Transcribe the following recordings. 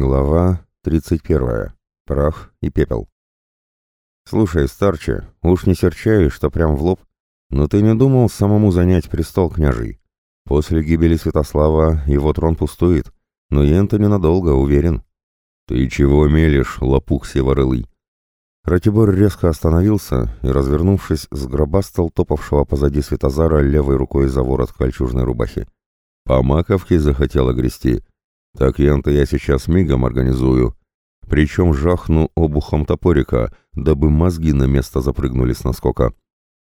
Глава 31. Прах и пепел. «Слушай, старче, уж не серчай, что прям в лоб, но ты не думал самому занять престол княжий? После гибели Святослава его трон пустует, но Ента ненадолго, уверен». «Ты чего мелешь, лопух севорылый?» Ратибор резко остановился и, развернувшись, сгробастал топавшего позади Светозара левой рукой за ворот кольчужной рубахи. По маковке захотела грести — так ян-то я сейчас мигом организую. Причем жахну обухом топорика, дабы мозги на место запрыгнули с наскока.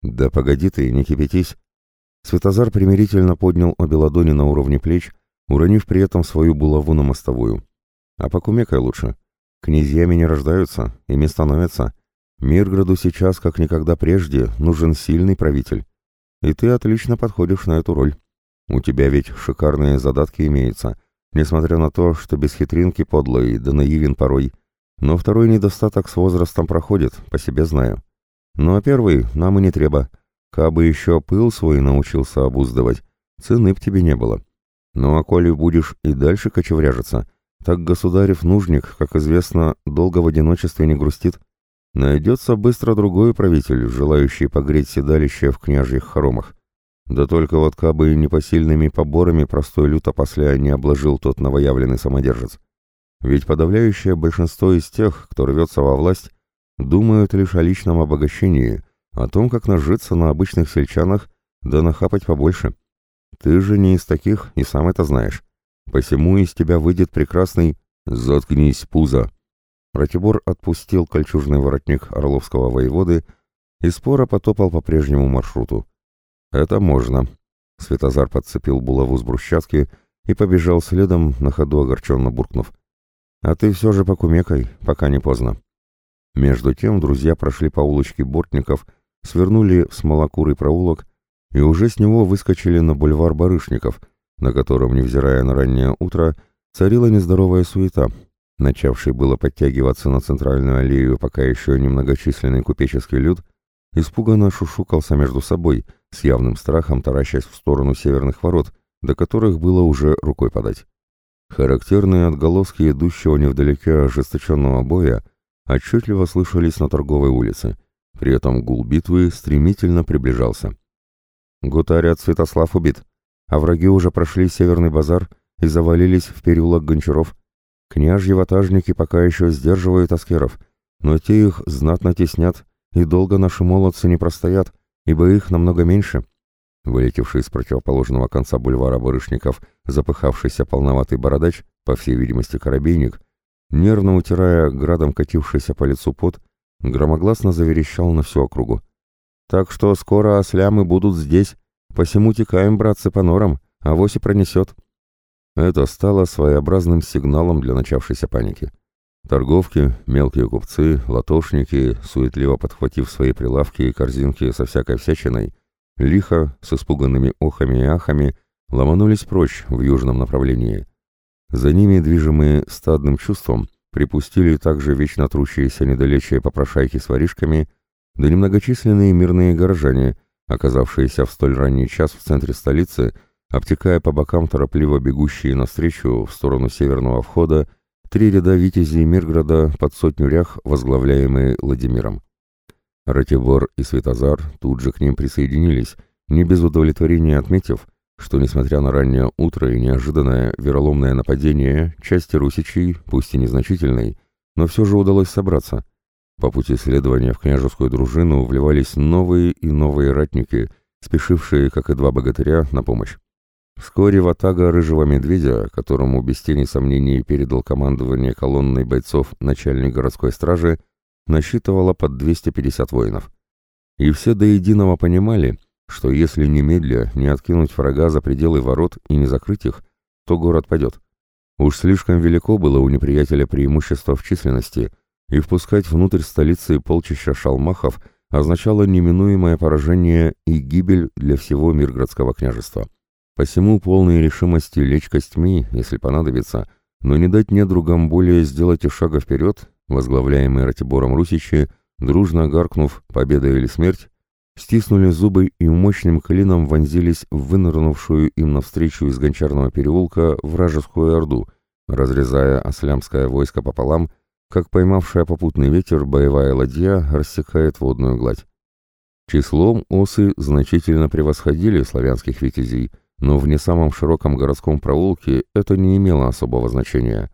Да погоди ты, не кипятись. Светозар примирительно поднял обе ладони на уровне плеч, уронив при этом свою булаву на мостовую. А покумекай лучше. Князьями не рождаются, ими становятся. Мирграду сейчас, как никогда прежде, нужен сильный правитель. И ты отлично подходишь на эту роль. У тебя ведь шикарные задатки имеются, Несмотря на то, что без хитринки подлый, да наивен порой. Но второй недостаток с возрастом проходит, по себе знаю. Ну а первый нам и не треба. Кабы еще пыл свой научился обуздывать, цены б тебе не было. Ну а коли будешь и дальше кочевряжиться, так государев нужник, как известно, долго в одиночестве не грустит. Найдется быстро другой правитель, желающий погреть седалище в княжьих хоромах. Да только вот кабы непосильными поборами простой люто после не обложил тот новоявленный самодержец. Ведь подавляющее большинство из тех, кто рвется во власть, думают лишь о личном обогащении, о том, как нажиться на обычных сельчанах, да нахапать побольше. Ты же не из таких и сам это знаешь. Посему из тебя выйдет прекрасный «Заткнись, пузо!» Ратибор отпустил кольчужный воротник орловского воеводы и споро потопал по прежнему маршруту. «Это можно». Светозар подцепил булаву с брусчатки и побежал следом, на ходу огорченно буркнув. «А ты все же покумекай, пока не поздно». Между тем друзья прошли по улочке Бортников, свернули в смолокурый проулок и уже с него выскочили на бульвар Барышников, на котором, невзирая на раннее утро, царила нездоровая суета, начавший было подтягиваться на центральную аллею пока еще немногочисленный купеческий люд, испуганно шушукался между собой, с явным страхом таращась в сторону северных ворот, до которых было уже рукой подать. Характерные отголоски идущего невдалеке ожесточенного боя отчетливо слышались на торговой улице, при этом гул битвы стремительно приближался. Гутарят Святослав убит, а враги уже прошли северный базар и завалились в переулок Гончаров. Княжьи ватажники пока еще сдерживают аскеров, но те их знатно теснят и долго наши молодцы не простоят, ибо их намного меньше. Вылетевший с противоположного конца бульвара барышников запыхавшийся полноватый бородач, по всей видимости коробейник, нервно утирая градом катившийся по лицу пот, громогласно заверещал на всю округу. «Так что скоро ослямы будут здесь, посему текаем, братцы, по норам, а вось и пронесет». Это стало своеобразным сигналом для начавшейся паники. Торговки, мелкие купцы, латошники, суетливо подхватив свои прилавки и корзинки со всякой всячиной, лихо, с испуганными охами и ахами, ломанулись прочь в южном направлении. За ними, движимые стадным чувством, припустили также вечно трущиеся недалече попрошайки с воришками, да немногочисленные мирные горожане, оказавшиеся в столь ранний час в центре столицы, обтекая по бокам торопливо бегущие навстречу в сторону северного входа Три ряда витязей Мирграда под сотню рях, возглавляемые Владимиром. Ратибор и Светозар тут же к ним присоединились, не без удовлетворения отметив, что, несмотря на раннее утро и неожиданное вероломное нападение, части русичей, пусть и незначительной, но все же удалось собраться. По пути следования в княжескую дружину вливались новые и новые ратники, спешившие, как и два богатыря, на помощь. Вскоре ватага рыжего медведя, которому без тени сомнений передал командование колонной бойцов начальник городской стражи, насчитывала под 250 воинов. И все до единого понимали, что если немедля не откинуть врага за пределы ворот и не закрыть их, то город падет. Уж слишком велико было у неприятеля преимущество в численности, и впускать внутрь столицы полчища шалмахов означало неминуемое поражение и гибель для всего Мирградского княжества. Посему полной решимости лечь костьми, если понадобится, но не дать недругам более сделать и шага вперед, возглавляемые Ратибором Русичи, дружно гаркнув «Победа или смерть», стиснули зубы и мощным клином вонзились в вынырнувшую им навстречу из гончарного переулка вражескую орду, разрезая ослямское войско пополам, как поймавшая попутный ветер боевая ладья рассекает водную гладь. Числом осы значительно превосходили славянских витязей, но в не самом широком городском проулке это не имело особого значения.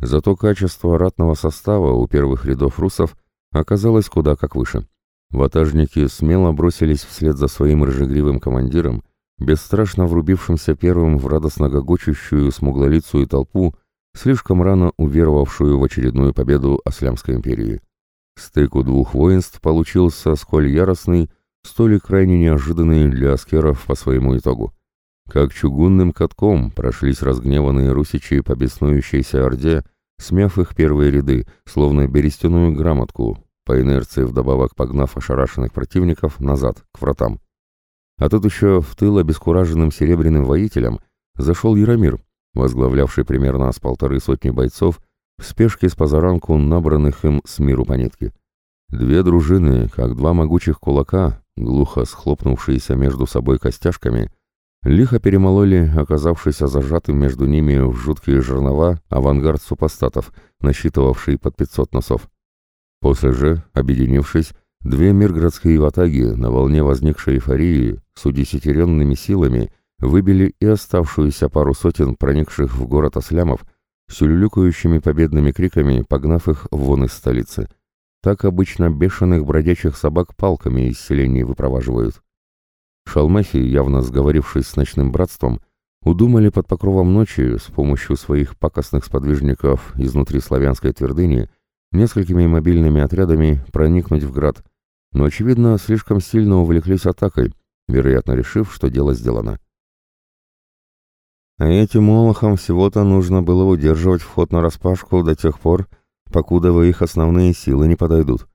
Зато качество ратного состава у первых рядов русов оказалось куда как выше. Ватажники смело бросились вслед за своим рыжегривым командиром, бесстрашно врубившимся первым в радостно гогочущую смуглолицую толпу, слишком рано уверовавшую в очередную победу Аслямской империи. Стык у двух воинств получился сколь яростный, столь и крайне неожиданный для аскеров по своему итогу. Как чугунным катком прошлись разгневанные русичи по беснующейся орде, смяв их первые ряды, словно берестяную грамотку, по инерции вдобавок погнав ошарашенных противников назад, к вратам. А тут еще в тыл обескураженным серебряным воителям зашел Яромир, возглавлявший примерно с полторы сотни бойцов, в спешке с позаранку набранных им с миру по нитке. Две дружины, как два могучих кулака, глухо схлопнувшиеся между собой костяшками, лихо перемололи оказавшийся зажатым между ними в жуткие жернова авангард супостатов, насчитывавший под 500 носов. После же, объединившись, две миргородские ватаги на волне возникшей эйфории с удесятеренными силами выбили и оставшуюся пару сотен проникших в город ослямов с улюлюкающими победными криками, погнав их вон из столицы. Так обычно бешеных бродячих собак палками из селений выпроваживают. Шалмахи, явно сговорившись с ночным братством, удумали под покровом ночи с помощью своих пакостных сподвижников изнутри славянской твердыни несколькими мобильными отрядами проникнуть в град, но, очевидно, слишком сильно увлеклись атакой, вероятно, решив, что дело сделано. А этим молохам всего-то нужно было удерживать вход на распашку до тех пор, покуда их основные силы не подойдут.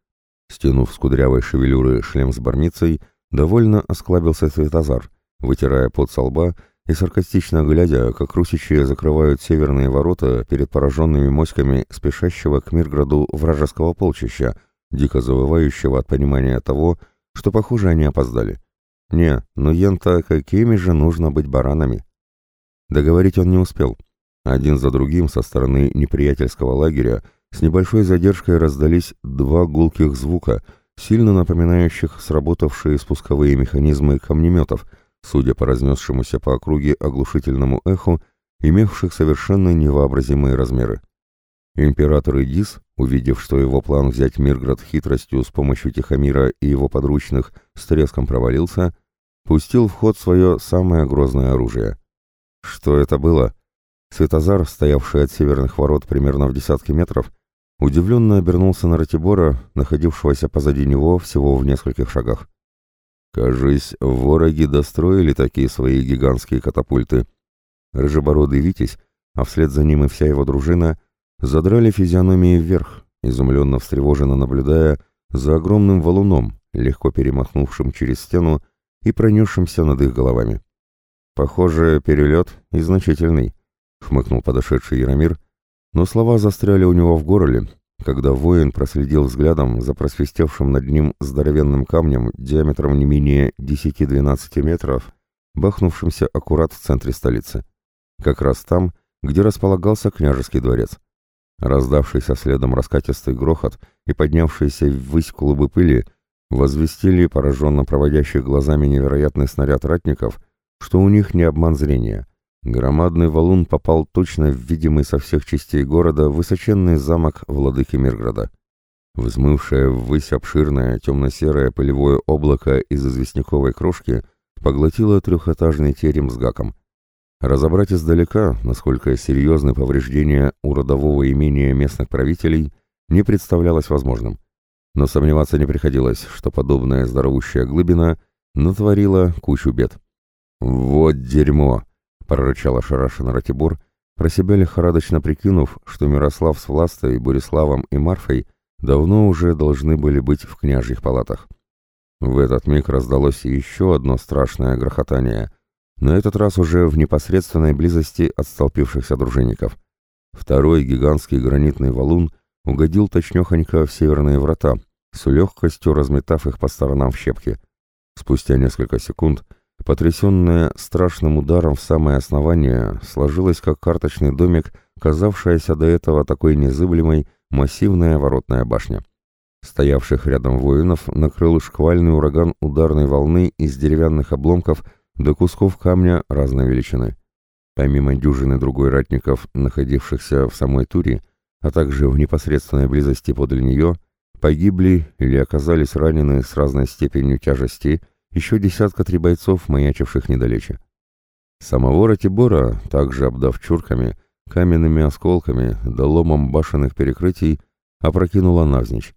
Стянув с кудрявой шевелюры шлем с бармицей, довольно осклабился Светозар, вытирая пот со лба и саркастично глядя, как русичи закрывают северные ворота перед пораженными моськами спешащего к Мирграду вражеского полчища, дико завывающего от понимания того, что, похоже, они опоздали. Не, ну ента какими же нужно быть баранами? Договорить он не успел. Один за другим со стороны неприятельского лагеря с небольшой задержкой раздались два гулких звука, сильно напоминающих сработавшие спусковые механизмы камнеметов, судя по разнесшемуся по округе оглушительному эху, имевших совершенно невообразимые размеры. Император Идис, увидев, что его план взять Мирград хитростью с помощью Тихомира и его подручных с треском провалился, пустил в ход свое самое грозное оружие — что это было? Светозар, стоявший от северных ворот примерно в десятке метров, удивленно обернулся на Ратибора, находившегося позади него всего в нескольких шагах. Кажись, вороги достроили такие свои гигантские катапульты. Рыжебородый Витязь, а вслед за ним и вся его дружина, задрали физиономии вверх, изумленно встревоженно наблюдая за огромным валуном, легко перемахнувшим через стену и пронесшимся над их головами. «Похоже, перелет и значительный», — хмыкнул подошедший Яромир, но слова застряли у него в горле, когда воин проследил взглядом за просвистевшим над ним здоровенным камнем диаметром не менее 10-12 метров, бахнувшимся аккурат в центре столицы. Как раз там, где располагался княжеский дворец. Раздавшийся следом раскатистый грохот и поднявшиеся ввысь клубы пыли возвестили пораженно проводящих глазами невероятный снаряд ратников — что у них не обман зрения. Громадный валун попал точно в видимый со всех частей города высоченный замок владыки Мирграда. Взмывшее ввысь обширное темно-серое полевое облако из известняковой крошки поглотило трехэтажный терем с гаком. Разобрать издалека, насколько серьезны повреждения у родового имения местных правителей, не представлялось возможным. Но сомневаться не приходилось, что подобная здоровущая глыбина натворила кучу бед. «Вот дерьмо!» — прорычал ошарашенно Ратибор, про себя лихорадочно прикинув, что Мирослав с Властой, Бориславом и Марфой давно уже должны были быть в княжьих палатах. В этот миг раздалось еще одно страшное грохотание, на этот раз уже в непосредственной близости от столпившихся дружинников. Второй гигантский гранитный валун угодил точнехонько в северные врата, с легкостью разметав их по сторонам в щепки. Спустя несколько секунд потрясенная страшным ударом в самое основание, сложилась как карточный домик, казавшаяся до этого такой незыблемой, массивная воротная башня. Стоявших рядом воинов накрыл шквальный ураган ударной волны из деревянных обломков до кусков камня разной величины. Помимо дюжины другой ратников, находившихся в самой туре, а также в непосредственной близости подле нее, погибли или оказались ранены с разной степенью тяжести еще десятка три бойцов, маячивших недалече. Самого Ратибора, также обдав чурками, каменными осколками да ломом башенных перекрытий, опрокинула навзничь.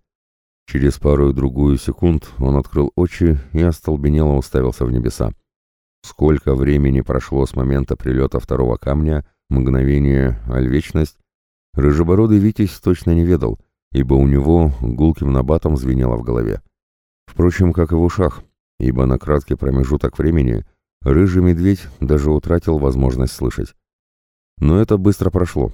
Через пару-другую секунд он открыл очи и остолбенело уставился в небеса. Сколько времени прошло с момента прилета второго камня, мгновение, аль вечность, рыжебородый Витязь точно не ведал, ибо у него гулким набатом звенело в голове. Впрочем, как и в ушах, ибо на краткий промежуток времени рыжий медведь даже утратил возможность слышать. Но это быстро прошло.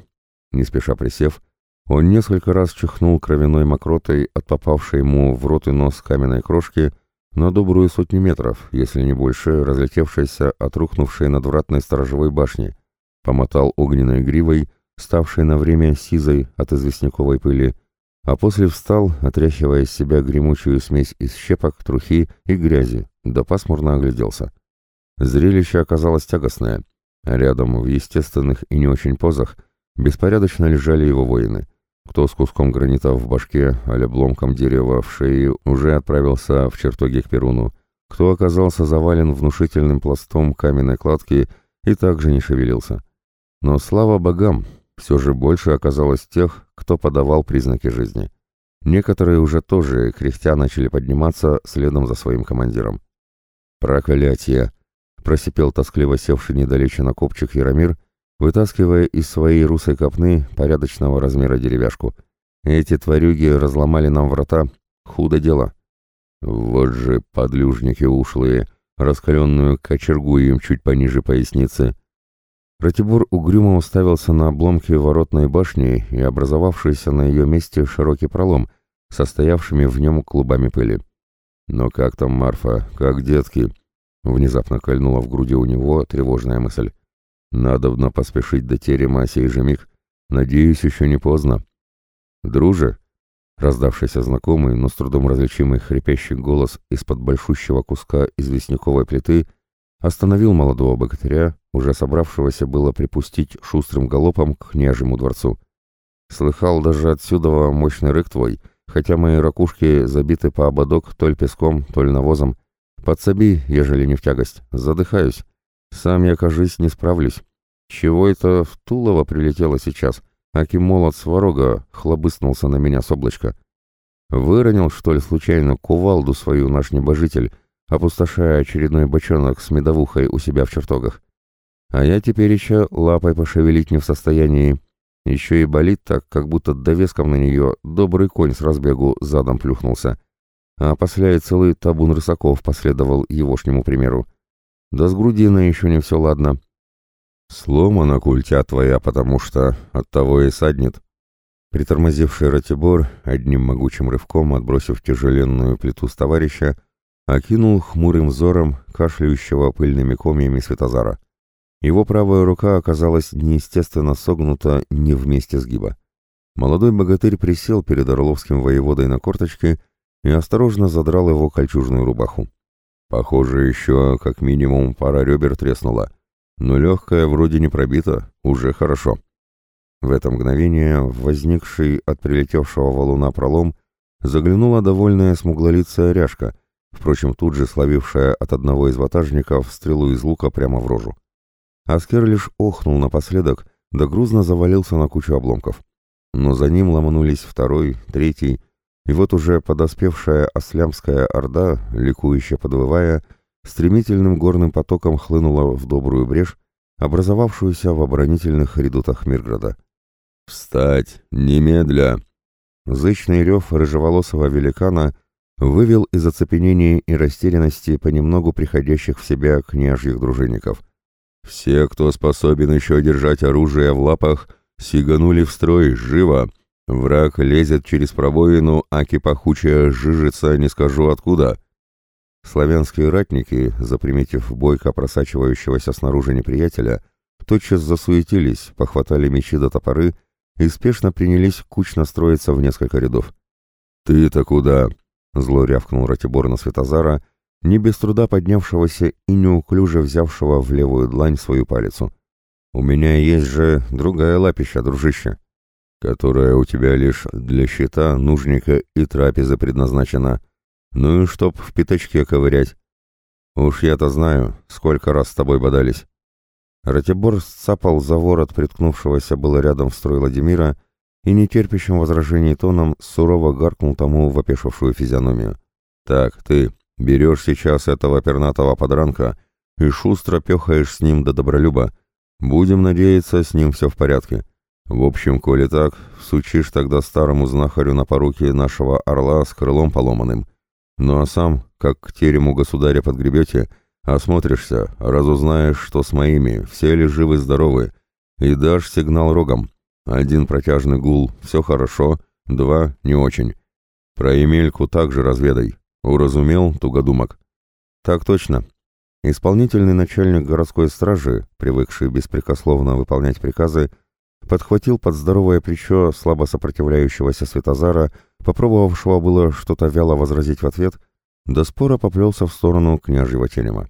Не спеша присев, он несколько раз чихнул кровяной мокротой от попавшей ему в рот и нос каменной крошки на добрую сотню метров, если не больше, разлетевшейся от рухнувшей надвратной сторожевой башни, помотал огненной гривой, ставшей на время сизой от известняковой пыли, а после встал, отряхивая из себя гремучую смесь из щепок, трухи и грязи, да пасмурно огляделся. Зрелище оказалось тягостное. Рядом, в естественных и не очень позах, беспорядочно лежали его воины. Кто с куском гранита в башке, а обломком дерева в шее, уже отправился в чертоги к Перуну, кто оказался завален внушительным пластом каменной кладки и также не шевелился. Но слава богам, все же больше оказалось тех, кто подавал признаки жизни. Некоторые уже тоже, кряхтя, начали подниматься следом за своим командиром. «Проклятие!» — просипел тоскливо севший недалече на копчик Яромир — вытаскивая из своей русой копны порядочного размера деревяшку. Эти тварюги разломали нам врата. Худо дело. Вот же подлюжники ушлые, раскаленную кочергу им чуть пониже поясницы. Ратибор угрюмо уставился на обломки воротной башни и образовавшийся на ее месте широкий пролом, состоявшими в нем клубами пыли. «Но как там Марфа? Как детки?» Внезапно кольнула в груди у него тревожная мысль. Надобно поспешить до терема сей же миг. Надеюсь, еще не поздно. Друже, раздавшийся знакомый, но с трудом различимый хрипящий голос из-под большущего куска известняковой плиты остановил молодого богатыря, уже собравшегося было припустить шустрым галопом к княжему дворцу. Слыхал даже отсюда мощный рык твой, хотя мои ракушки забиты по ободок то ли песком, то ли навозом. Подсоби, ежели не в тягость. Задыхаюсь. Сам я, кажись, не справлюсь. Чего это в Тулово прилетело сейчас? Аки молот сварога хлобыснулся на меня с облачка. Выронил, что ли, случайно кувалду свою наш небожитель, опустошая очередной бочонок с медовухой у себя в чертогах. А я теперь еще лапой пошевелить не в состоянии. Еще и болит так, как будто довеском на нее добрый конь с разбегу задом плюхнулся. А после и целый табун рысаков последовал егошнему примеру. Да с грудиной еще не все ладно. Сломана культя твоя, потому что от того и саднет. Притормозивший Ратибор, одним могучим рывком отбросив тяжеленную плиту с товарища, окинул хмурым взором кашляющего пыльными комьями Светозара. Его правая рука оказалась неестественно согнута не вместе сгиба. Молодой богатырь присел перед орловским воеводой на корточке и осторожно задрал его кольчужную рубаху. Похоже, еще как минимум пара ребер треснула. Но легкая вроде не пробита, уже хорошо. В это мгновение, возникший от прилетевшего валуна пролом, заглянула довольная смуглолицая ряжка, впрочем, тут же словившая от одного из ватажников стрелу из лука прямо в рожу. Аскер лишь охнул напоследок, да грузно завалился на кучу обломков. Но за ним ломанулись второй, третий, и вот уже подоспевшая ослямская орда, ликующе подвывая, стремительным горным потоком хлынула в добрую брешь, образовавшуюся в оборонительных редутах Мирграда. «Встать! Немедля!» Зычный рев рыжеволосого великана вывел из оцепенения и растерянности понемногу приходящих в себя княжьих дружинников. «Все, кто способен еще держать оружие в лапах, сиганули в строй, живо!» Враг лезет через пробоину, аки пахучая жижица не скажу откуда. Славянские ратники, заприметив бойко просачивающегося снаружи неприятеля, тотчас засуетились, похватали мечи до топоры и спешно принялись кучно строиться в несколько рядов. «Ты-то куда?» — зло рявкнул Ратибор на Светозара, не без труда поднявшегося и неуклюже взявшего в левую длань свою палицу. «У меня есть же другая лапища, дружище, которая у тебя лишь для щита, нужника и трапезы предназначена. Ну и чтоб в пятачке ковырять. Уж я-то знаю, сколько раз с тобой бодались». Ратибор сцапал за ворот приткнувшегося было рядом в строй Владимира и нетерпящим возражений тоном сурово гаркнул тому в физиономию. «Так, ты берешь сейчас этого пернатого подранка и шустро пехаешь с ним до добролюба. Будем надеяться, с ним все в порядке. В общем, коли так, сучишь тогда старому знахарю на поруки нашего орла с крылом поломанным. Ну а сам, как к терему государя подгребете, осмотришься, разузнаешь, что с моими, все ли живы-здоровы, и дашь сигнал рогом, один протяжный гул — все хорошо, два — не очень. Про Емельку также разведай. Уразумел, тугодумок? Так точно. Исполнительный начальник городской стражи, привыкший беспрекословно выполнять приказы, подхватил под здоровое плечо слабо сопротивляющегося Светозара, попробовавшего было что-то вяло возразить в ответ, до спора поплелся в сторону княжьего терема.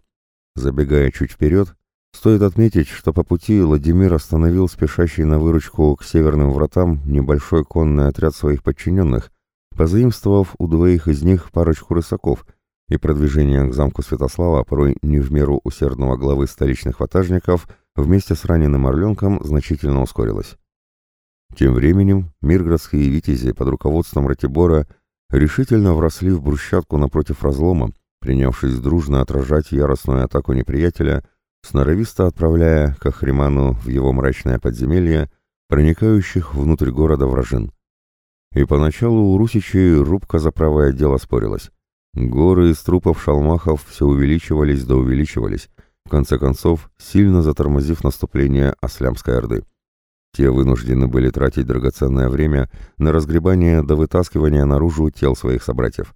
Забегая чуть вперед, Стоит отметить, что по пути Владимир остановил спешащий на выручку к северным вратам небольшой конный отряд своих подчиненных, позаимствовав у двоих из них парочку рысаков, и продвижение к замку Святослава, порой не в меру усердного главы столичных ватажников, вместе с раненым Орленком значительно ускорилось. Тем временем мирградские витязи под руководством Ратибора решительно вросли в брусчатку напротив разлома, принявшись дружно отражать яростную атаку неприятеля сноровисто отправляя Кахриману в его мрачное подземелье проникающих внутрь города вражин. И поначалу у русичей рубка за правое дело спорилась. Горы из трупов шалмахов все увеличивались да увеличивались, в конце концов, сильно затормозив наступление Аслямской Орды. Те вынуждены были тратить драгоценное время на разгребание до вытаскивания наружу тел своих собратьев.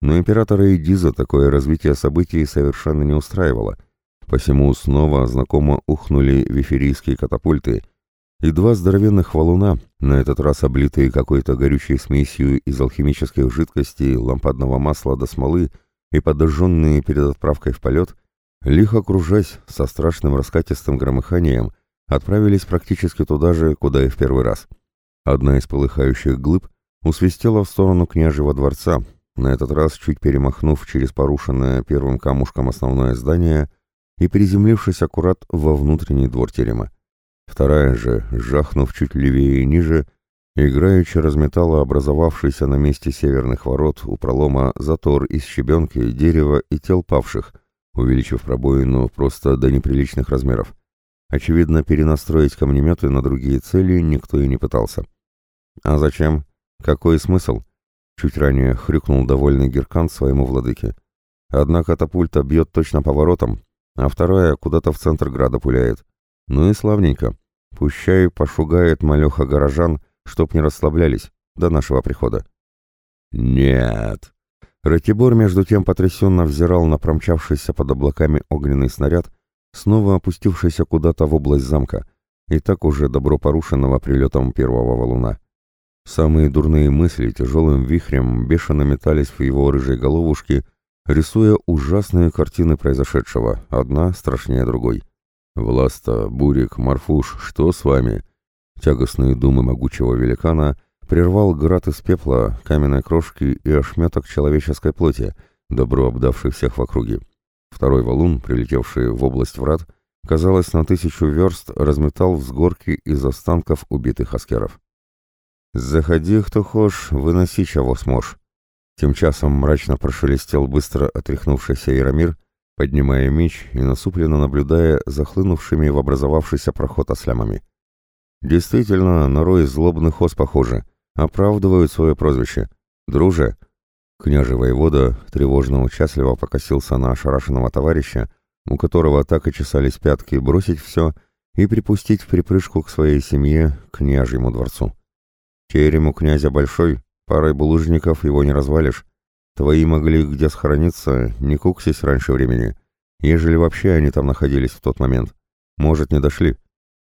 Но императора Эдиза такое развитие событий совершенно не устраивало – Посему снова знакомо ухнули виферийские катапульты, и два здоровенных валуна, на этот раз облитые какой-то горючей смесью из алхимических жидкостей, лампадного масла до смолы и подожженные перед отправкой в полет, лихо кружась со страшным раскатистым громыханием, отправились практически туда же, куда и в первый раз. Одна из полыхающих глыб усвистела в сторону княжьего дворца, на этот раз чуть перемахнув через порушенное первым камушком основное здание — и приземлившись аккурат во внутренний двор терема. Вторая же, жахнув чуть левее и ниже, играючи разметала образовавшийся на месте северных ворот у пролома затор из щебенки, дерева и тел павших, увеличив пробоину просто до неприличных размеров. Очевидно, перенастроить камнеметы на другие цели никто и не пытался. «А зачем? Какой смысл?» Чуть ранее хрюкнул довольный Геркан своему владыке. «Одна катапульта бьет точно по воротам, а вторая куда-то в центр града пуляет. Ну и славненько. Пущай пошугает малеха горожан, чтоб не расслаблялись до нашего прихода. Нет. Ратибор между тем потрясенно взирал на промчавшийся под облаками огненный снаряд, снова опустившийся куда-то в область замка, и так уже добро порушенного прилетом первого валуна. Самые дурные мысли тяжелым вихрем бешено метались в его рыжей головушке, рисуя ужасные картины произошедшего, одна страшнее другой. «Власта, Бурик, Марфуш, что с вами?» Тягостные думы могучего великана прервал град из пепла, каменной крошки и ошметок человеческой плоти, добро обдавший всех в округе. Второй валун, прилетевший в область врат, казалось, на тысячу верст разметал взгорки из останков убитых аскеров. «Заходи, кто хошь, выноси, чего сможешь», тем часом мрачно прошелестел быстро отряхнувшийся Яромир, поднимая меч и насупленно наблюдая за хлынувшими в образовавшийся проход ослямами. Действительно, на рой злобных ос похоже, оправдывают свое прозвище. «Друже!» Княже воевода тревожно-участливо покосился на ошарашенного товарища, у которого так и чесались пятки бросить все и припустить в припрыжку к своей семье, княжьему дворцу. Терему князя большой, Парой булыжников его не развалишь. твои могли где схорониться, не куксись раньше времени, ежели вообще они там находились в тот момент. Может, не дошли.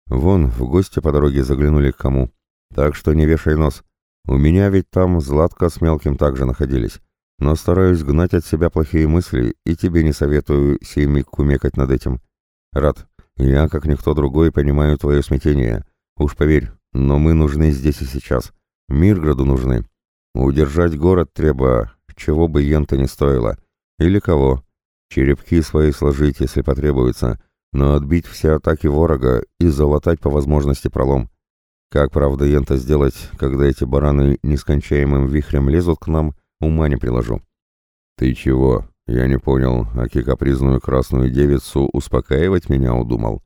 Вон, в гости по дороге заглянули к кому. Так что не вешай нос. У меня ведь там Златка с Мелким также находились. Но стараюсь гнать от себя плохие мысли, и тебе не советую сей миг кумекать над этим. Рад, я, как никто другой, понимаю твое смятение. Уж поверь, но мы нужны здесь и сейчас. Мирграду нужны. Удержать город треба, чего бы ента не стоило. Или кого. Черепки свои сложить, если потребуется, но отбить все атаки ворога и залатать по возможности пролом. Как, правда, ента сделать, когда эти бараны нескончаемым вихрем лезут к нам, ума не приложу. Ты чего? Я не понял, аки капризную красную девицу успокаивать меня удумал.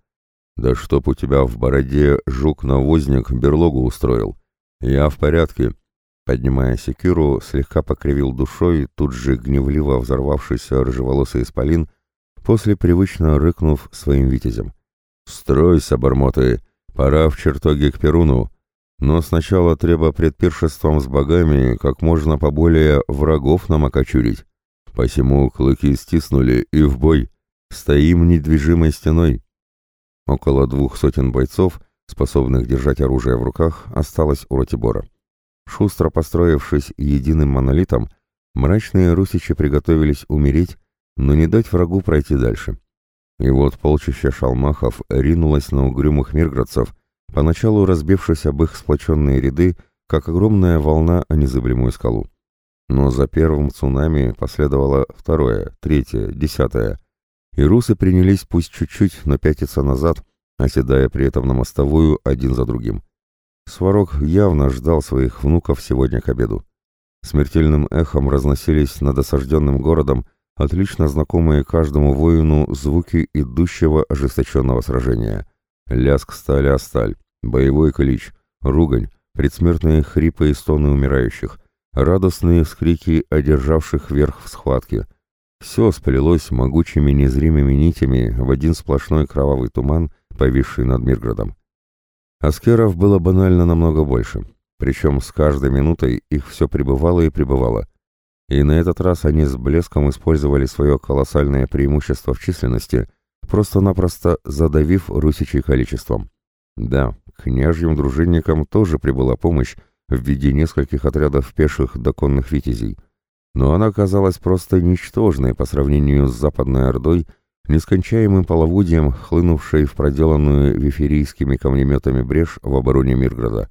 Да чтоб у тебя в бороде жук-навозник берлогу устроил. Я в порядке. Поднимая секиру, слегка покривил душой, тут же гневливо взорвавшийся рыжеволосый исполин, после привычно рыкнув своим витязем. «Стройся, бормоты! Пора в чертоги к Перуну! Но сначала треба пред пиршеством с богами как можно поболее врагов нам окочурить. Посему клыки стиснули и в бой. Стоим недвижимой стеной. Около двух сотен бойцов, способных держать оружие в руках, осталось у Ратибора. Шустро построившись единым монолитом, мрачные русичи приготовились умереть, но не дать врагу пройти дальше. И вот полчища шалмахов ринулось на угрюмых мирградцев, поначалу разбившись об их сплоченные ряды, как огромная волна о незыблемую скалу. Но за первым цунами последовало второе, третье, десятое, и русы принялись пусть чуть-чуть, но пятиться назад, оседая при этом на мостовую один за другим. Сварог явно ждал своих внуков сегодня к обеду. Смертельным эхом разносились над осажденным городом отлично знакомые каждому воину звуки идущего ожесточенного сражения. Лязг стали о сталь, боевой клич, ругань, предсмертные хрипы и стоны умирающих, радостные вскрики одержавших верх в схватке. Все сплелось могучими незримыми нитями в один сплошной кровавый туман, повисший над Мирградом. Аскеров было банально намного больше, причем с каждой минутой их все прибывало и прибывало. И на этот раз они с блеском использовали свое колоссальное преимущество в численности, просто-напросто задавив русичей количеством. Да, княжьим дружинникам тоже прибыла помощь, в виде нескольких отрядов пеших доконных витязей, но она казалась просто ничтожной по сравнению с Западной Ордой, нескончаемым половодьем, хлынувшей в проделанную виферийскими камнеметами брешь в обороне Мирграда.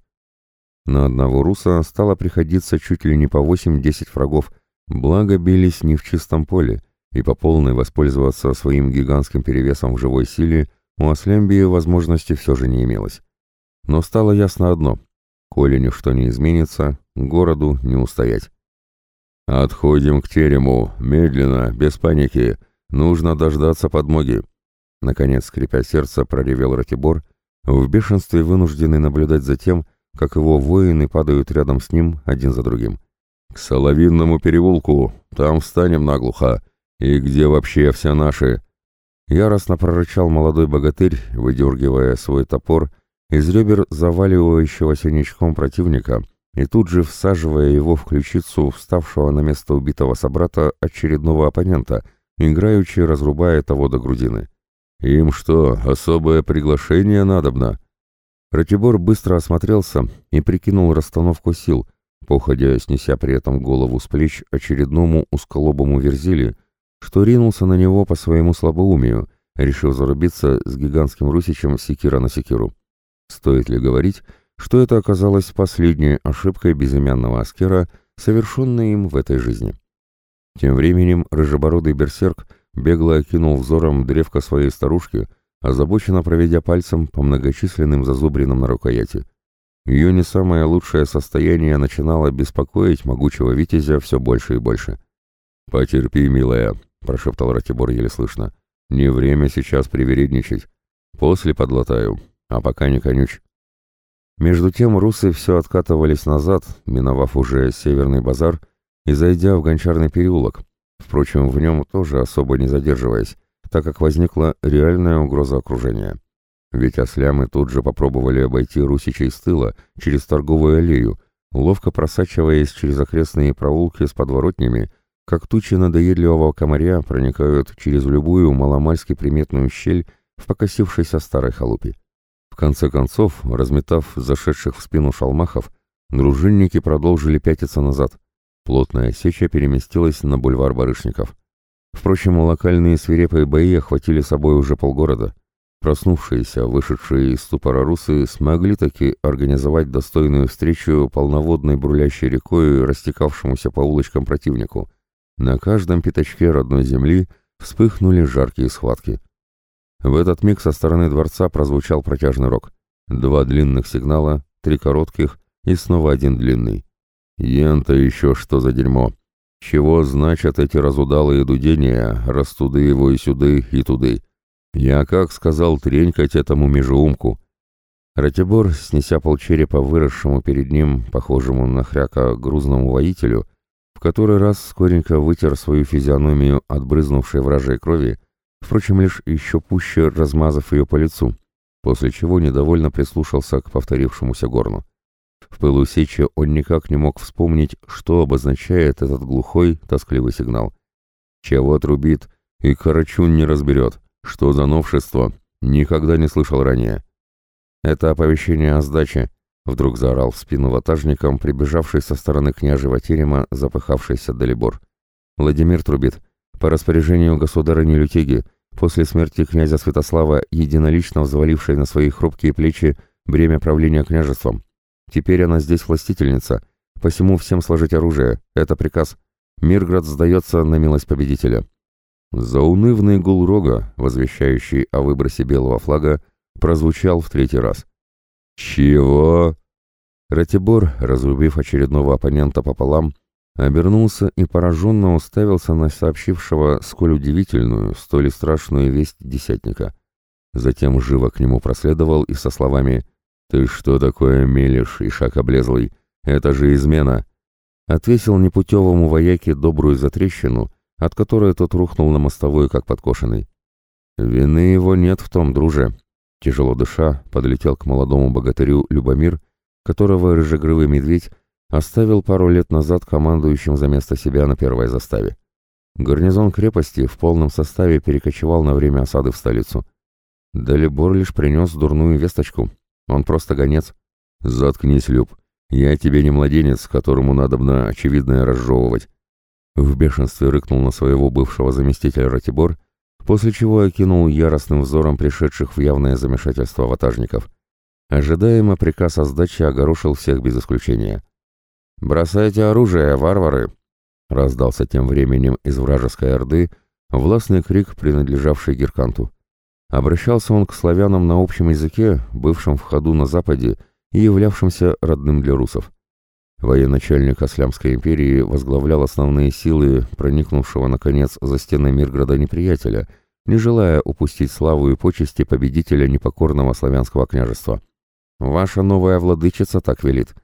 На одного руса стало приходиться чуть ли не по 8-10 врагов, благо бились не в чистом поле, и по полной воспользоваться своим гигантским перевесом в живой силе у Аслембии возможности все же не имелось. Но стало ясно одно Коли ничто не изменится, городу не устоять. «Отходим к терему, медленно, без паники. Нужно дождаться подмоги». Наконец, скрипя сердце, проревел Ратибор, в бешенстве вынужденный наблюдать за тем, как его воины падают рядом с ним один за другим. «К Соловинному переулку, там встанем наглухо. И где вообще все наши?» Яростно прорычал молодой богатырь, выдергивая свой топор из ребер заваливающегося ничком противника и тут же всаживая его в ключицу вставшего на место убитого собрата очередного оппонента, играючи разрубая того до грудины. «Им что, особое приглашение надобно?» Ратибор быстро осмотрелся и прикинул расстановку сил, походя снеся при этом голову с плеч очередному узколобому верзили, что ринулся на него по своему слабоумию, решив зарубиться с гигантским русичем секира на секиру. Стоит ли говорить, что это оказалось последней ошибкой безымянного аскера, совершенной им в этой жизни? Тем временем рыжебородый берсерк бегло окинул взором древко своей старушки, озабоченно проведя пальцем по многочисленным зазубринам на рукояти. Ее не самое лучшее состояние начинало беспокоить могучего витязя все больше и больше. «Потерпи, милая», — прошептал Ратибор еле слышно. «Не время сейчас привередничать. После подлатаю а пока не конюч. Между тем русы все откатывались назад, миновав уже Северный базар и зайдя в Гончарный переулок, впрочем, в нем тоже особо не задерживаясь, так как возникла реальная угроза окружения. Ведь ослямы тут же попробовали обойти русичей с тыла через торговую аллею, ловко просачиваясь через окрестные проулки с подворотнями как тучи надоедливого комаря проникают через любую маломальски приметную щель в покосившейся старой халупе. В конце концов, разметав зашедших в спину шалмахов, дружинники продолжили пятиться назад. Плотная сеча переместилась на бульвар барышников. Впрочем, локальные свирепые бои охватили собой уже полгорода. Проснувшиеся, вышедшие из ступора русы смогли таки организовать достойную встречу полноводной бурлящей рекой, растекавшемуся по улочкам противнику. На каждом пятачке родной земли вспыхнули жаркие схватки. В этот миг со стороны дворца прозвучал протяжный рок. Два длинных сигнала, три коротких и снова один длинный. Ента еще что за дерьмо. Чего значат эти разудалые дудения, растуды его и сюды, и туды? Я как сказал тренькать этому межеумку. Ратибор, снеся полчерепа выросшему перед ним, похожему на хряка грузному воителю, в который раз скоренько вытер свою физиономию от брызнувшей вражей крови, впрочем, лишь еще пуще размазав ее по лицу, после чего недовольно прислушался к повторившемуся горну. В пылу сечи он никак не мог вспомнить, что обозначает этот глухой, тоскливый сигнал. Чего трубит, и Карачун не разберет, что за новшество, никогда не слышал ранее. Это оповещение о сдаче, вдруг заорал в спину ватажником, прибежавший со стороны княжего терема, запыхавшийся Далибор. Владимир трубит. По распоряжению государыни Лютеги, после смерти князя Святослава, единолично взвалившей на свои хрупкие плечи бремя правления княжеством. Теперь она здесь властительница, посему всем сложить оружие, это приказ. Мирград сдается на милость победителя. Заунывный гул рога, возвещающий о выбросе белого флага, прозвучал в третий раз. «Чего?» Ратибор, разрубив очередного оппонента пополам, обернулся и пораженно уставился на сообщившего сколь удивительную, столь и страшную весть десятника. Затем живо к нему проследовал и со словами «Ты что такое мелешь, ишак облезлый? Это же измена!» Отвесил непутевому вояке добрую затрещину, от которой тот рухнул на мостовую, как подкошенный. «Вины его нет в том, друже!» Тяжело дыша, подлетел к молодому богатырю Любомир, которого рыжегрывый медведь оставил пару лет назад командующим за место себя на первой заставе. Гарнизон крепости в полном составе перекочевал на время осады в столицу. Далибор лишь принес дурную весточку. Он просто гонец. «Заткнись, Люб. Я тебе не младенец, которому надобно очевидное разжевывать». В бешенстве рыкнул на своего бывшего заместителя Ратибор, после чего окинул яростным взором пришедших в явное замешательство ватажников. Ожидаемо приказ о сдаче огорошил всех без исключения. «Бросайте оружие, варвары!» Раздался тем временем из вражеской орды властный крик, принадлежавший Герканту. Обращался он к славянам на общем языке, бывшем в ходу на Западе и являвшимся родным для русов. Военачальник Аслямской империи возглавлял основные силы проникнувшего, наконец, за стены Мирграда неприятеля, не желая упустить славу и почести победителя непокорного славянского княжества. «Ваша новая владычица так велит»,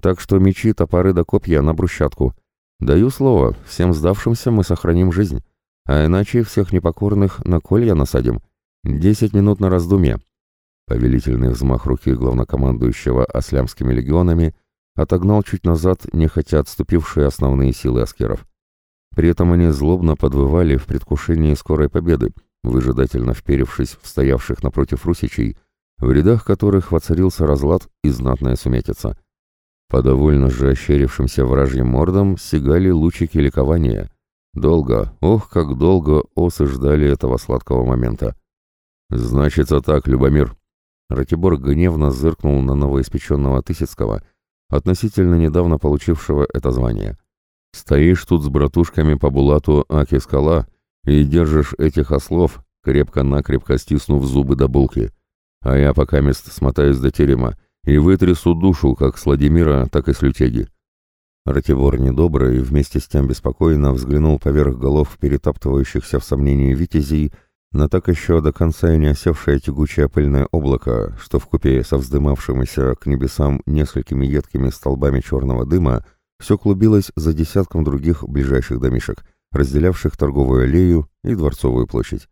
так что мечи, топоры да копья на брусчатку. Даю слово, всем сдавшимся мы сохраним жизнь, а иначе всех непокорных на колья насадим. Десять минут на раздумье». Повелительный взмах руки главнокомандующего ослямскими легионами отогнал чуть назад нехотя отступившие основные силы аскеров. При этом они злобно подвывали в предвкушении скорой победы, выжидательно вперевшись в стоявших напротив русичей, в рядах которых воцарился разлад и знатная сумятица. По довольно же ощерившимся вражьим мордам сигали лучики ликования. Долго, ох, как долго осы ждали этого сладкого момента. «Значится так, Любомир!» Ратибор гневно зыркнул на новоиспеченного Тысяцкого, относительно недавно получившего это звание. «Стоишь тут с братушками по булату Аки-скала и держишь этих ослов, крепко-накрепко стиснув зубы до булки, а я пока мест смотаюсь до терема и вытрясу душу как с Владимира, так и с Лютеги. Ратибор недобрый и вместе с тем беспокойно взглянул поверх голов перетаптывающихся в сомнении витязей на так еще до конца и не осевшее тягучее пыльное облако, что в купе со вздымавшимися к небесам несколькими едкими столбами черного дыма все клубилось за десятком других ближайших домишек, разделявших торговую аллею и дворцовую площадь.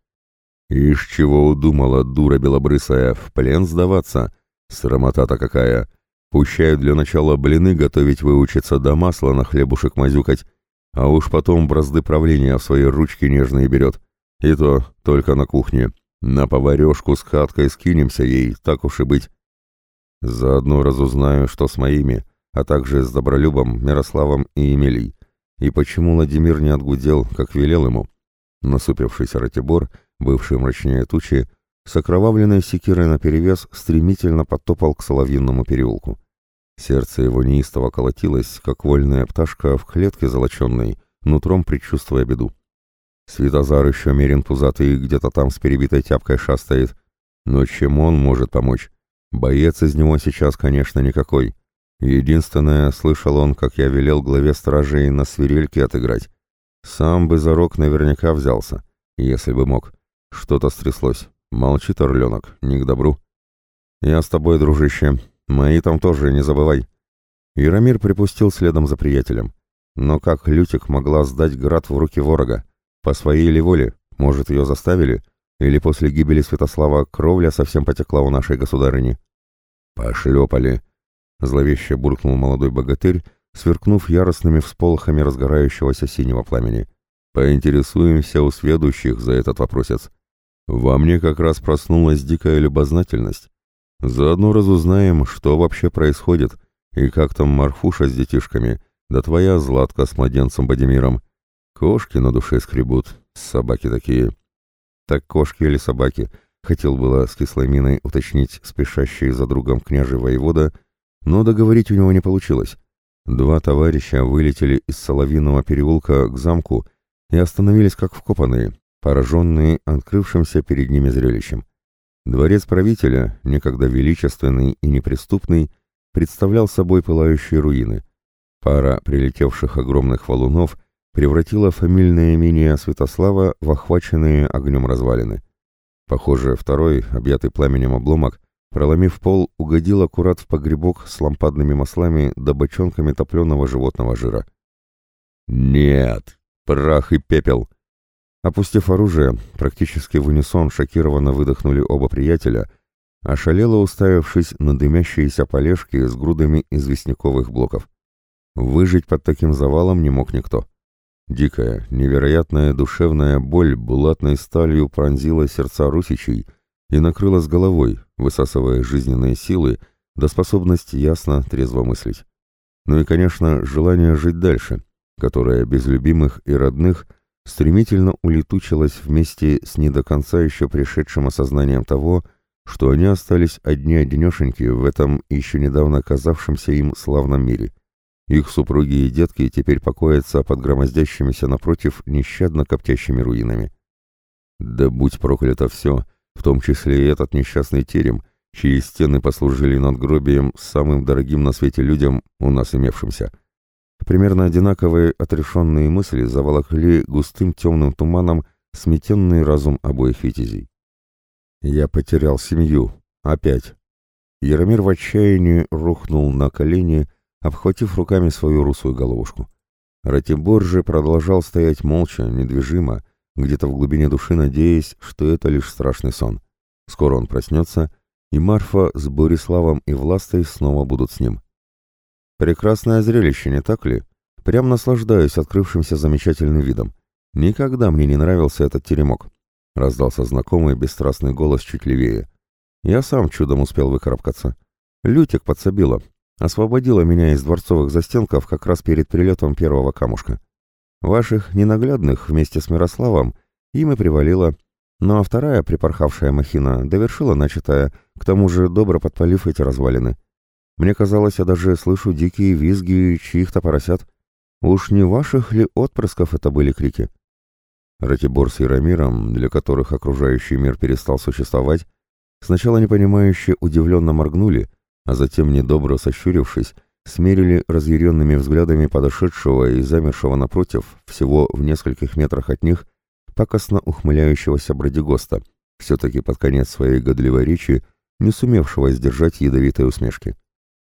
«Ишь, чего удумала, дура белобрысая, в плен сдаваться!» Срамота-то какая! Пущаю для начала блины готовить выучиться до масла на хлебушек мазюкать. а уж потом бразды правления в свои ручки нежные берет. И то только на кухне. На поварешку с хаткой скинемся ей, так уж и быть. Заодно разузнаю, что с моими, а также с Добролюбом, Мирославом и Емелей. И почему Владимир не отгудел, как велел ему. Насупившийся Ратибор, бывший мрачнее тучи, с окровавленной секирой наперевес стремительно подтопал к Соловьинному переулку. Сердце его неистово колотилось, как вольная пташка в клетке золоченной, нутром предчувствуя беду. Светозар еще мерен пузатый где-то там с перебитой тяпкой шастает. Но чем он может помочь? Боец из него сейчас, конечно, никакой. Единственное, слышал он, как я велел главе стражей на свирельке отыграть. Сам бы за рог наверняка взялся, если бы мог. Что-то стряслось. Молчит орленок, не к добру. Я с тобой, дружище. Мои там тоже, не забывай. Яромир припустил следом за приятелем. Но как Лютик могла сдать град в руки ворога? По своей ли воле? Может, ее заставили? Или после гибели Святослава кровля совсем потекла у нашей государыни? Пошлепали. Зловеще буркнул молодой богатырь, сверкнув яростными всполохами разгорающегося синего пламени. Поинтересуемся у сведущих за этот вопросец. Во мне как раз проснулась дикая любознательность. Заодно разузнаем, что вообще происходит, и как там Марфуша с детишками, да твоя Златка с младенцем Бадимиром. Кошки на душе скребут, собаки такие. Так кошки или собаки, хотел было с кислой миной уточнить спешащий за другом княжий воевода, но договорить у него не получилось. Два товарища вылетели из Соловиного переулка к замку и остановились как вкопанные, пораженные открывшимся перед ними зрелищем. Дворец правителя, некогда величественный и неприступный, представлял собой пылающие руины. Пара прилетевших огромных валунов превратила фамильное имение Святослава в охваченные огнем развалины. Похоже, второй, объятый пламенем обломок, проломив пол, угодил аккурат в погребок с лампадными маслами да бочонками топленого животного жира. «Нет! Прах и пепел!» Опустив оружие, практически в унисон шокированно выдохнули оба приятеля, ошалело уставившись на дымящиеся полежки с грудами известняковых блоков. Выжить под таким завалом не мог никто. Дикая, невероятная душевная боль булатной сталью пронзила сердца русичей и накрыла с головой, высасывая жизненные силы до способности ясно, трезво мыслить. Ну и, конечно, желание жить дальше, которое без любимых и родных – стремительно улетучилась вместе с не до конца еще пришедшим осознанием того, что они остались одни-одинешеньки в этом еще недавно казавшемся им славном мире. Их супруги и детки теперь покоятся под громоздящимися напротив нещадно коптящими руинами. Да будь проклято все, в том числе и этот несчастный терем, чьи стены послужили надгробием самым дорогим на свете людям, у нас имевшимся — Примерно одинаковые отрешенные мысли заволокли густым темным туманом сметенный разум обоих витязей. «Я потерял семью. Опять». Яромир в отчаянии рухнул на колени, обхватив руками свою русую головушку. Ратибор же продолжал стоять молча, недвижимо, где-то в глубине души надеясь, что это лишь страшный сон. Скоро он проснется, и Марфа с Бориславом и Властой снова будут с ним. Прекрасное зрелище, не так ли? Прям наслаждаюсь открывшимся замечательным видом. Никогда мне не нравился этот теремок. Раздался знакомый бесстрастный голос чуть левее. Я сам чудом успел выкарабкаться. Лютик подсобила. Освободила меня из дворцовых застенков как раз перед прилетом первого камушка. Ваших ненаглядных вместе с Мирославом им и привалило. Ну а вторая припорхавшая махина довершила начатое, к тому же добро подпалив эти развалины. Мне казалось, я даже слышу дикие визги чьих-то поросят. Уж не ваших ли отпрысков это были крики? Ратибор с Яромиром, для которых окружающий мир перестал существовать, сначала непонимающе удивленно моргнули, а затем, недобро сощурившись, смерили разъяренными взглядами подошедшего и замершего напротив, всего в нескольких метрах от них, пакостно ухмыляющегося Бродигоста, все-таки под конец своей годливой речи, не сумевшего сдержать ядовитой усмешки.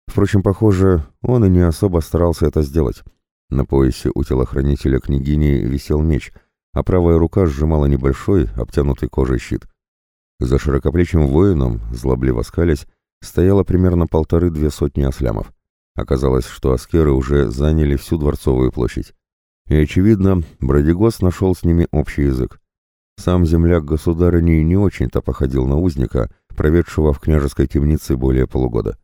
Впрочем, похоже, он и не особо старался это сделать. На поясе у телохранителя княгини висел меч, а правая рука сжимала небольшой, обтянутый кожей щит. За широкоплечим воином, злобливо скалясь, стояло примерно полторы-две сотни ослямов. Оказалось, что аскеры уже заняли всю Дворцовую площадь. и, очевидно, Бродигос нашел с ними общий язык. Сам земляк государыни не очень-то походил на узника, проведшего в княжеской темнице более полугода.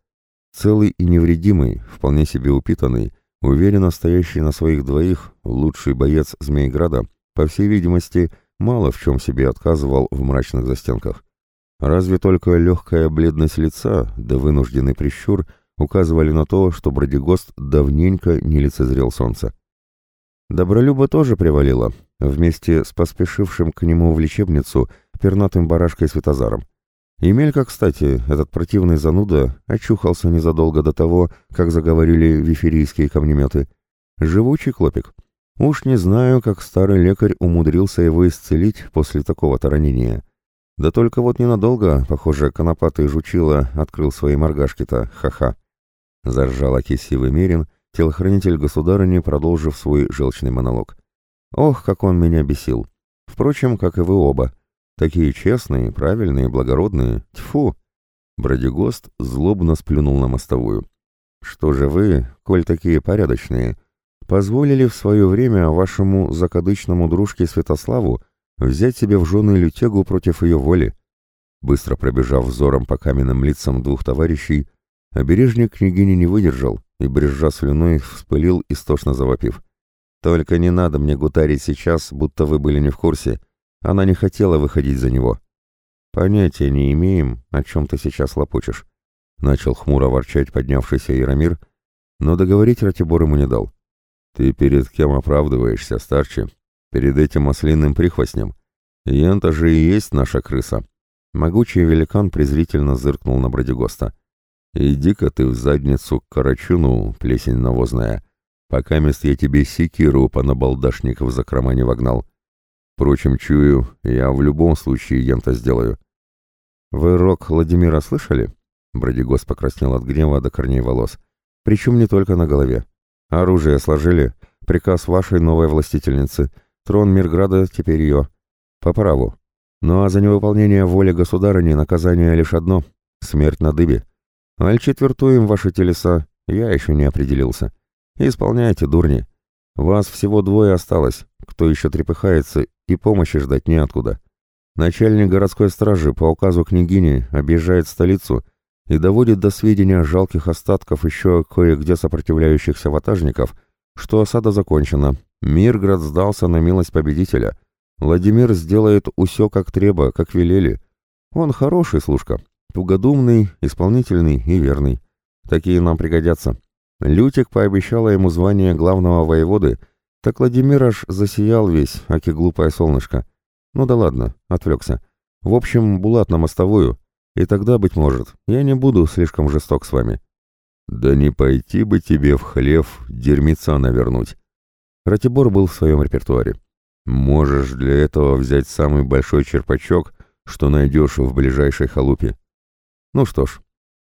Целый и невредимый, вполне себе упитанный, уверенно стоящий на своих двоих, лучший боец Змейграда, по всей видимости, мало в чем себе отказывал в мрачных застенках. Разве только легкая бледность лица да вынужденный прищур указывали на то, что Бродигост давненько не лицезрел солнца. Добролюба тоже привалило, вместе с поспешившим к нему в лечебницу пернатым барашкой Светозаром. Емелька, кстати, этот противный зануда, очухался незадолго до того, как заговорили виферийские камнеметы. Живучий клопик. Уж не знаю, как старый лекарь умудрился его исцелить после такого-то ранения. Да только вот ненадолго, похоже, конопатый жучила открыл свои моргашки-то, ха-ха. Заржал окисивый Мерин, телохранитель государыни, продолжив свой желчный монолог. Ох, как он меня бесил. Впрочем, как и вы оба. Такие честные, правильные, благородные. Тьфу! Бродигост злобно сплюнул на мостовую. Что же вы, коль такие порядочные, позволили в свое время вашему закадычному дружке Святославу взять себе в жены лютегу против ее воли? Быстро пробежав взором по каменным лицам двух товарищей, обережник княгини не выдержал и, брежжа слюной, вспылил, истошно завопив. «Только не надо мне гутарить сейчас, будто вы были не в курсе. Она не хотела выходить за него». «Понятия не имеем, о чем ты сейчас лопочешь», — начал хмуро ворчать поднявшийся Яромир, но договорить Ратибор ему не дал. «Ты перед кем оправдываешься, старче? Перед этим ослиным прихвостнем? Янта же и есть наша крыса». Могучий великан презрительно зыркнул на Бродигоста. «Иди-ка ты в задницу к Карачуну, плесень навозная, пока мест я тебе секиру по набалдашник в закрома не вогнал. Впрочем, чую, я в любом случае ента сделаю». «Вы рок Владимира слышали?» Бродигос покраснел от гнева до корней волос. «Причем не только на голове. Оружие сложили. Приказ вашей новой властительницы. Трон Мирграда теперь ее. По праву. Ну а за невыполнение воли государыни наказание лишь одно — смерть на дыбе. Аль четвертуем ваши телеса, я еще не определился. Исполняйте, дурни. Вас всего двое осталось, кто еще трепыхается, и помощи ждать неоткуда. Начальник городской стражи по указу княгини объезжает столицу и доводит до сведения жалких остатков еще кое-где сопротивляющихся ватажников, что осада закончена, Мирград сдался на милость победителя. Владимир сделает усё как треба, как велели. Он хороший служка, Тугодумный, исполнительный и верный. Такие нам пригодятся. Лютик пообещала ему звание главного воеводы, так Владимир аж засиял весь, аки глупое солнышко. Ну да ладно, отвлекся. В общем, Булат на мостовую, и тогда, быть может, я не буду слишком жесток с вами. Да не пойти бы тебе в хлев дерьмеца навернуть. Ратибор был в своем репертуаре. Можешь для этого взять самый большой черпачок, что найдешь в ближайшей халупе. Ну что ж,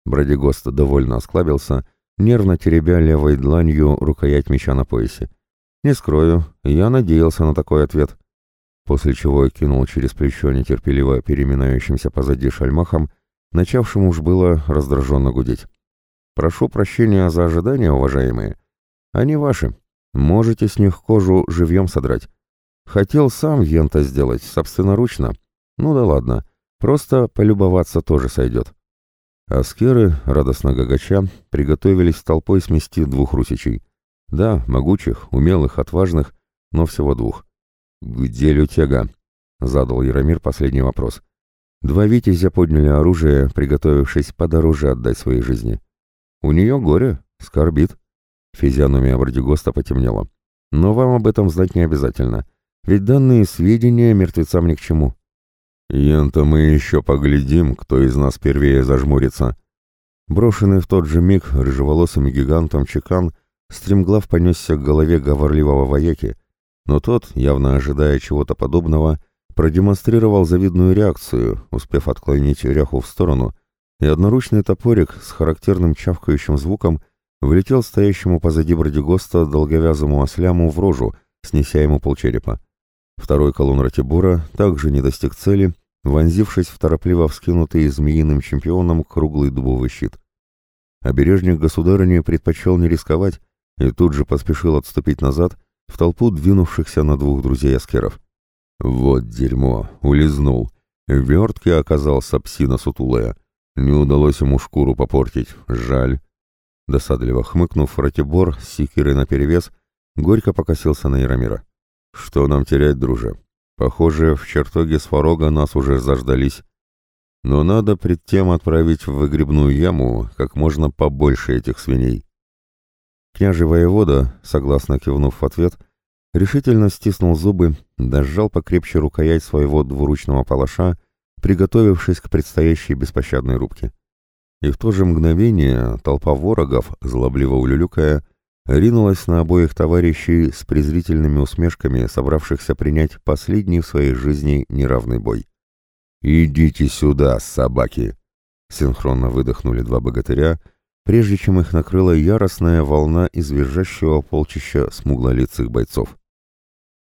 Бродигост довольно осклабился, нервно теребя левой дланью рукоять меча на поясе. Не скрою, я надеялся на такой ответ. После чего кинул через плечо нетерпеливо переминающимся позади шальмахом, начавшим уж было раздраженно гудеть. «Прошу прощения за ожидания, уважаемые. Они ваши. Можете с них кожу живьем содрать. Хотел сам Йента сделать, собственноручно. Ну да ладно, просто полюбоваться тоже сойдет. Аскеры, радостно гагача, приготовились толпой смести двух русичей. Да, могучих, умелых, отважных, но всего двух. «Где лютега?» — задал Яромир последний вопрос. Два витязя подняли оружие, приготовившись подороже отдать своей жизни. «У нее горе, скорбит». Физиономия Вардигоста потемнела. «Но вам об этом знать не обязательно, ведь данные сведения мертвецам ни к чему. «Ента мы еще поглядим, кто из нас первее зажмурится». Брошенный в тот же миг рыжеволосым гигантом чекан стремглав понесся к голове говорливого вояки, но тот, явно ожидая чего-то подобного, продемонстрировал завидную реакцию, успев отклонить ряху в сторону, и одноручный топорик с характерным чавкающим звуком влетел стоящему позади Бродигоста долговязому осляму в рожу, снеся ему полчерепа. Второй колонн Ратибора также не достиг цели, вонзившись в торопливо вскинутый змеиным чемпионом круглый дубовый щит. Обережник государыни предпочел не рисковать и тут же поспешил отступить назад, в толпу двинувшихся на двух друзей аскеров. Вот дерьмо, улизнул. Вертки оказался псина сутулая. Не удалось ему шкуру попортить, жаль. Досадливо хмыкнув, Ратибор с секирой наперевес, горько покосился на Яромира. «Что нам терять, друже? Похоже, в чертоге Сварога нас уже заждались. Но надо пред тем отправить в выгребную яму как можно побольше этих свиней». Княжий воевода, согласно кивнув в ответ, решительно стиснул зубы, дожал покрепче рукоять своего двуручного палаша, приготовившись к предстоящей беспощадной рубке. И в то же мгновение толпа ворогов, злобливо улюлюкая, ринулась на обоих товарищей с презрительными усмешками, собравшихся принять последний в своей жизни неравный бой. «Идите сюда, собаки!» Синхронно выдохнули два богатыря, прежде чем их накрыла яростная волна из визжащего полчища смуглолицых бойцов.